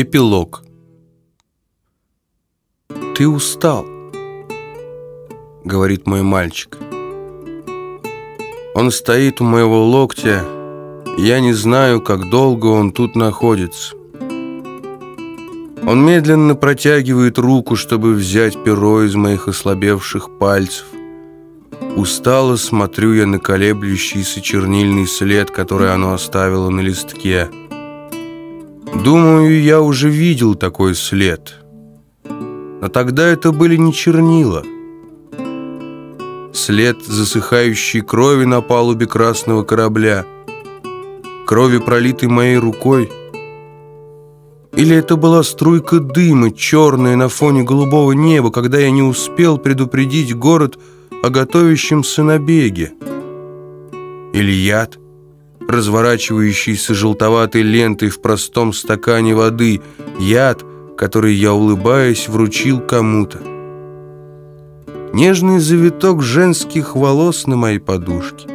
Эпилог «Ты устал», — говорит мой мальчик. Он стоит у моего локтя, я не знаю, как долго он тут находится. Он медленно протягивает руку, чтобы взять перо из моих ослабевших пальцев. Устало смотрю я на колеблющийся чернильный след, который оно оставило на листке. Думаю, я уже видел такой след. Но тогда это были не чернила. След засыхающей крови на палубе красного корабля. Крови, пролитой моей рукой. Или это была струйка дыма, черная на фоне голубого неба, когда я не успел предупредить город о готовящемся набеге? Или яд? Разворачивающийся желтоватой лентой в простом стакане воды, яд, который я, улыбаясь, вручил кому-то. Нежный завиток женских волос на моей подушке.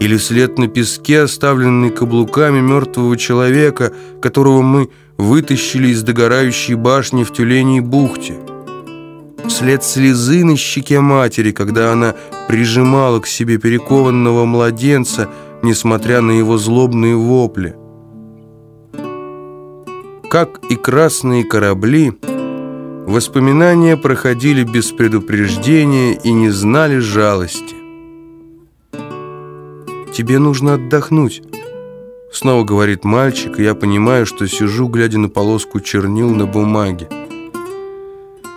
Или след на песке, оставленный каблуками мертвого человека, которого мы вытащили из догорающей башни в тюленей бухте. След слезы на щеке матери, когда она прижимала к себе перекованного младенца, несмотря на его злобные вопли. Как и красные корабли, воспоминания проходили без предупреждения и не знали жалости. «Тебе нужно отдохнуть», — снова говорит мальчик, и я понимаю, что сижу, глядя на полоску чернил на бумаге.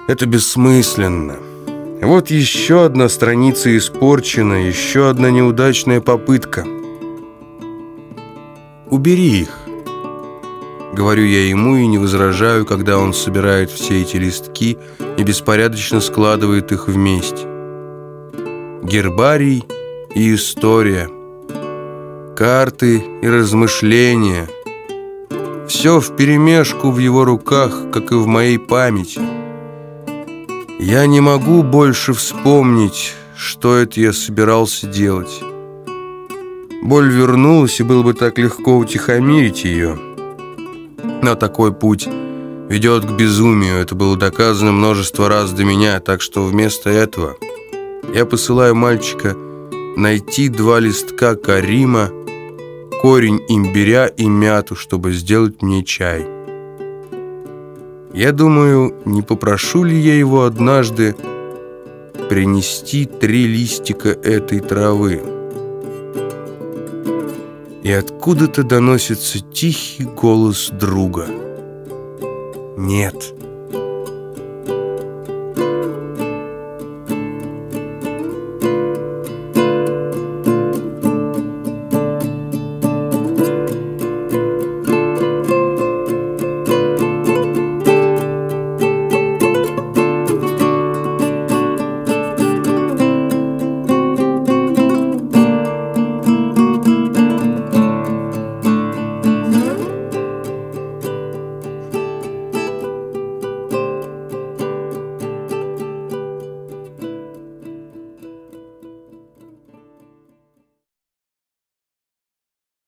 Это бессмысленно. Вот еще одна страница испорчена, еще одна неудачная попытка — убери их. Говорю я ему и не возражаю, когда он собирает все эти листки и беспорядочно складывает их вместе. Гербарий и история, карты и размышления. Все вперемешку в его руках, как и в моей памяти. Я не могу больше вспомнить, что это я собирался делать. Боль вернулась, и было бы так легко утихомирить ее. Но такой путь ведет к безумию. Это было доказано множество раз до меня, так что вместо этого я посылаю мальчика найти два листка карима, корень имбиря и мяту, чтобы сделать мне чай. Я думаю, не попрошу ли я его однажды принести три листика этой травы и откуда-то доносится тихий голос друга. «Нет».